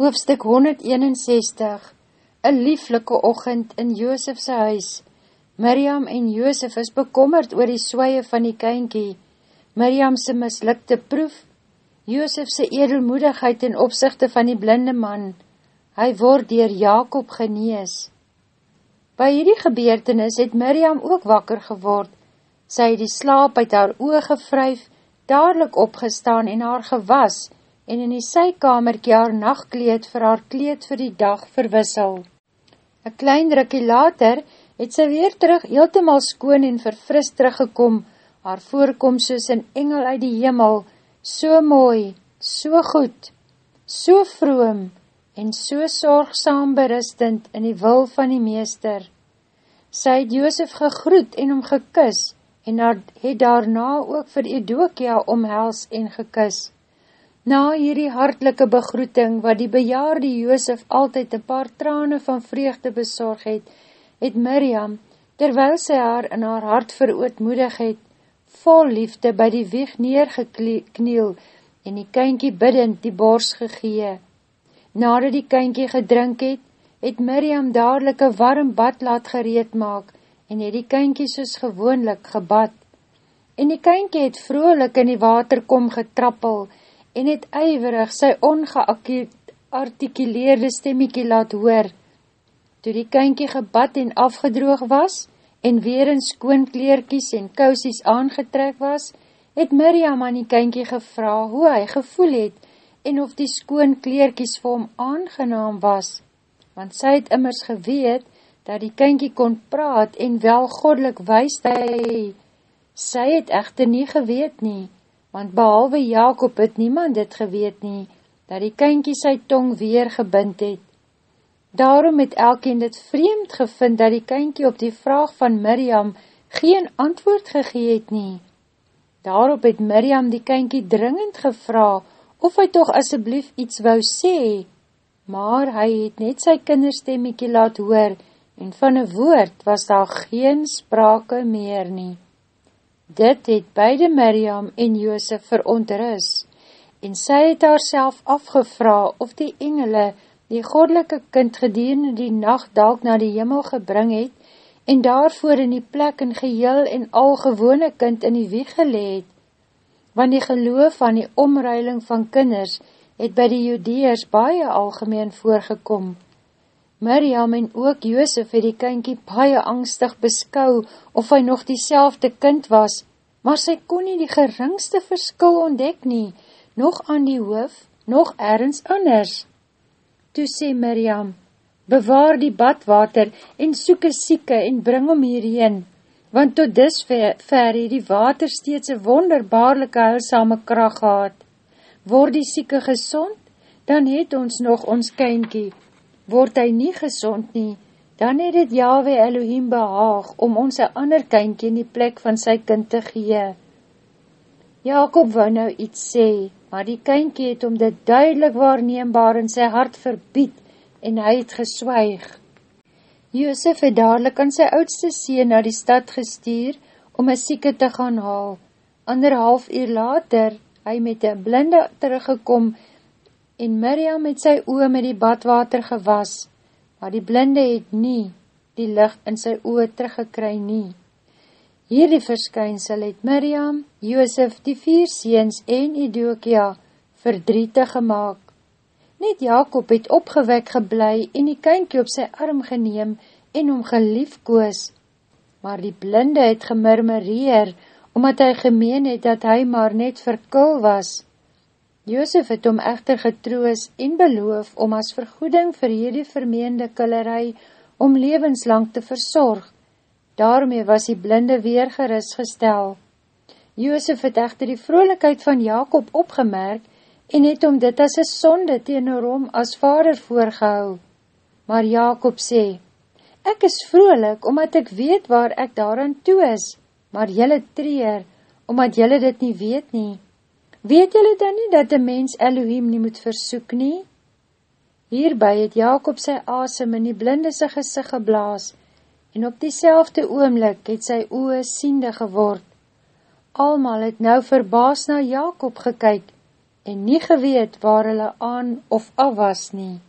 Hoofstuk 161 Een lieflike ochend in Joosefse huis Miriam en Joosef is bekommerd oor die swaie van die kynkie. Miriamse mislikte proef, Joosefse edelmoedigheid in opzichte van die blinde man. Hy word dier Jacob genees. By hierdie gebeurtenis het Miriam ook wakker geword. Sy het die slaap uit haar oog gevryf, dadelijk opgestaan en haar gewas, en in die sykamerkie haar nachtkleed vir haar kleed vir die dag verwissel. Een klein rikkie later het sy weer terug heeltemaal skoon en verfris teruggekom, haar voorkom soos een engel uit die hemel, so mooi, so goed, so vroom en so sorgsaam berustend in die wil van die meester. Sy het Joosef gegroet en om gekis en het daarna ook vir Edokia omhels en gekis. Na hierdie hartelike begroeting, wat die bejaarde Joosef altyd een paar trane van vreugde bezorg het, het Miriam, terwyl sy haar in haar hart verootmoedig het, vol liefde by die wieg neergekniel en die kynkie biddend die bors gegee. Nadat die kynkie gedrink het, het Miriam dadelijk een warm bad laat gereed maak en het die kynkie soos gewoonlik gebad. En die kynkie het vrolik in die water kom getrappel en het eiverig sy ongeartikuleerde stemmiekie laat hoor. Toe die kynkie gebad en afgedroog was, en weer in skoon kleerkies en kousies aangetrek was, het Miriam aan die kynkie gevra hoe hy gevoel het, en of die skoon kleerkies vir hom aangenaam was, want sy het immers geweet, dat die kynkie kon praat en wel goddelik wees hy. Sy het echter nie geweet nie, want behalwe Jacob het niemand dit geweet nie, dat die kynkie sy tong weer gebind het. Daarom het elkeen dit vreemd gevind, dat die kynkie op die vraag van Miriam geen antwoord gegeet nie. Daarop het Miriam die kynkie dringend gevra, of hy toch asseblief iets wou sê, maar hy het net sy kinderstemmiekie laat hoor, en van een woord was daar geen sprake meer nie. Dit het beide Miriam en Joosef veronteris, en sy het haar self afgevra of die engele die godelike kind gedurende die nacht dalk na die jimmel gebring het, en daarvoor in die plek en geheel en al gewone kind in die wieg geleed, want die geloof van die omruiling van kinders het by die judeers baie algemeen voorgekom. Miriam en ook Joosef het die kynkie baie angstig beskou of hy nog die kind was, maar sy kon nie die geringste verskil ontdek nie, nog aan die hoof, nog ergens anders. Toe sê Miriam, bewaar die badwater en soek een sieke en bring om hierheen, want tot dis ver, ver het die water steeds een wonderbaarlike huilsame kracht gehad. Word die sieke gezond, dan het ons nog ons kynkie, word hy nie gezond nie, dan het het Yahweh Elohim behaag om ons een ander kynkie in die plek van sy kind te gee. Jacob wou nou iets sê, maar die kynkie het om dit duidelik waarneembaar in sy hart verbied en hy het geswyg. Joosef het dadelijk aan sy oudste sien na die stad gestuur om een sieke te gaan haal. Anderhalf uur later, hy met een blinde teruggekom en Miriam het sy oe met die badwater gewas, maar die blinde het nie die licht in sy oe teruggekry nie. Hierdie verskynsel het Miriam, Joosef, die vier seens en Edokia verdrietig gemaakt. Net Jacob het opgewek geblei en die kynkie op sy arm geneem en om gelief koos, maar die blinde het gemurmureer, omdat hy gemeen het dat hy maar net verkul was. Joosef het om echter getroos en beloof om as vergoeding vir hierdie vermeende kullerij om levenslang te verzorg. Daarmee was die blinde weer geris gestel. Joosef het echter die vrolijkheid van Jacob opgemerk en het om dit as een sonde teenoor hom as vader voorgehou. Maar Jacob sê, Ek is vrolik, omdat ek weet waar ek daaraan toe is, maar jylle treer, omdat jylle dit nie weet nie. Weet julle dan nie dat die mens Elohim nie moet versoek nie? Hierby het Jacob sy asem in die blinde sy gezicht geblaas en op die oomlik het sy oe siende geword. Almal het nou verbaas na Jacob gekyk en nie geweet waar hulle aan of af was nie.